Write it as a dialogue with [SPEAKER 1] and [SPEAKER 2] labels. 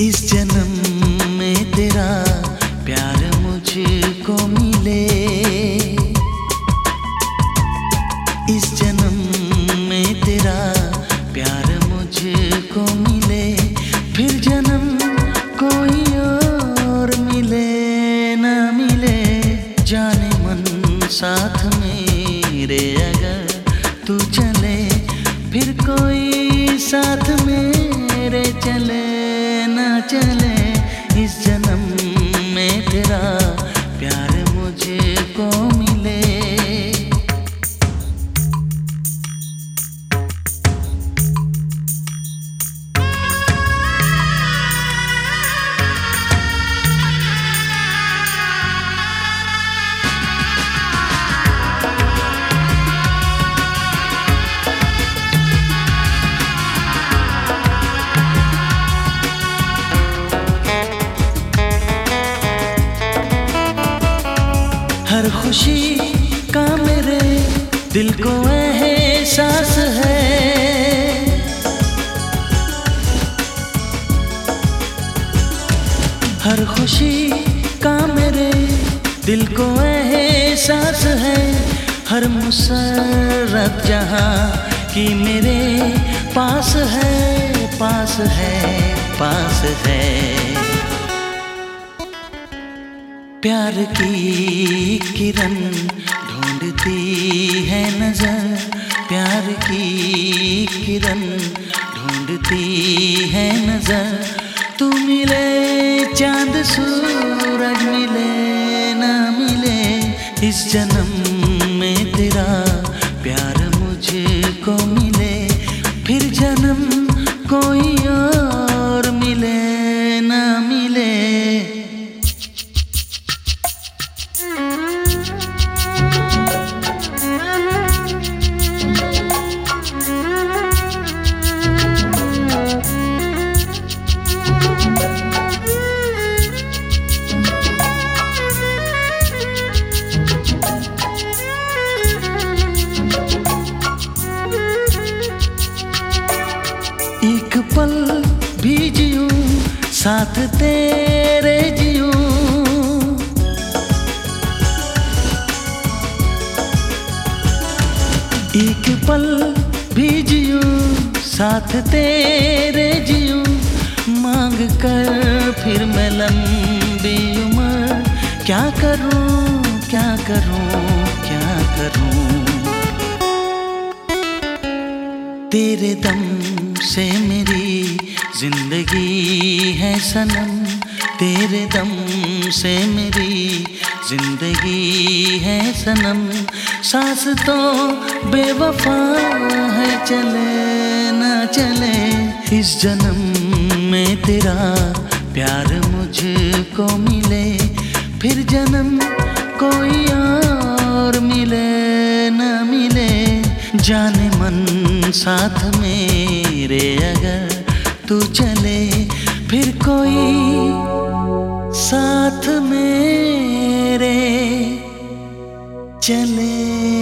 [SPEAKER 1] इस जन्म में तेरा प्यार मुझको मिले। इस जन्म में तेरा प्यार मुझको मिले। फिर जन्म कोई और मिले, न मिले। जाने मन साथ फिर कोई साथ मेरे चले न चले इस जन्म में तेरा प्यार मुझको मिले खुशी का मेरे दिल को एहसास है। हर खुशी का मेरे दिल को एहसास है। हर मुसरत जहाँ की मेरे पास है पास है पास है। प्यार की किरण ढूंढती है नज़र। प्यार की किरण ढूंढती है नज़र। तू मिले, चाँद सूरज मिले, ना मिले इस जन्म में तेरा। प्यार मुझको मिले, फिर जन्म कोई पल भी जियूं, साथ तेरे जियूं। एक पल भी जियूं, साथ तेरे जियूं। मांग कर फिर मैं लंबी उम्र। क्या करूँ क्या करूँ क्या करूँ? तेरे दम से मेरी ज़िंदगी है सनम। तेरे दम से मेरी ज़िंदगी है सनम। सांस तो बेवफा है, चले ना चले। इस जन्म में तेरा प्यार मुझको मिले। फिर जन्म कोई और मिले, न मिले। जाने मन साथ मेरे अगर तू चले फिर कोई साथ मेरे चले।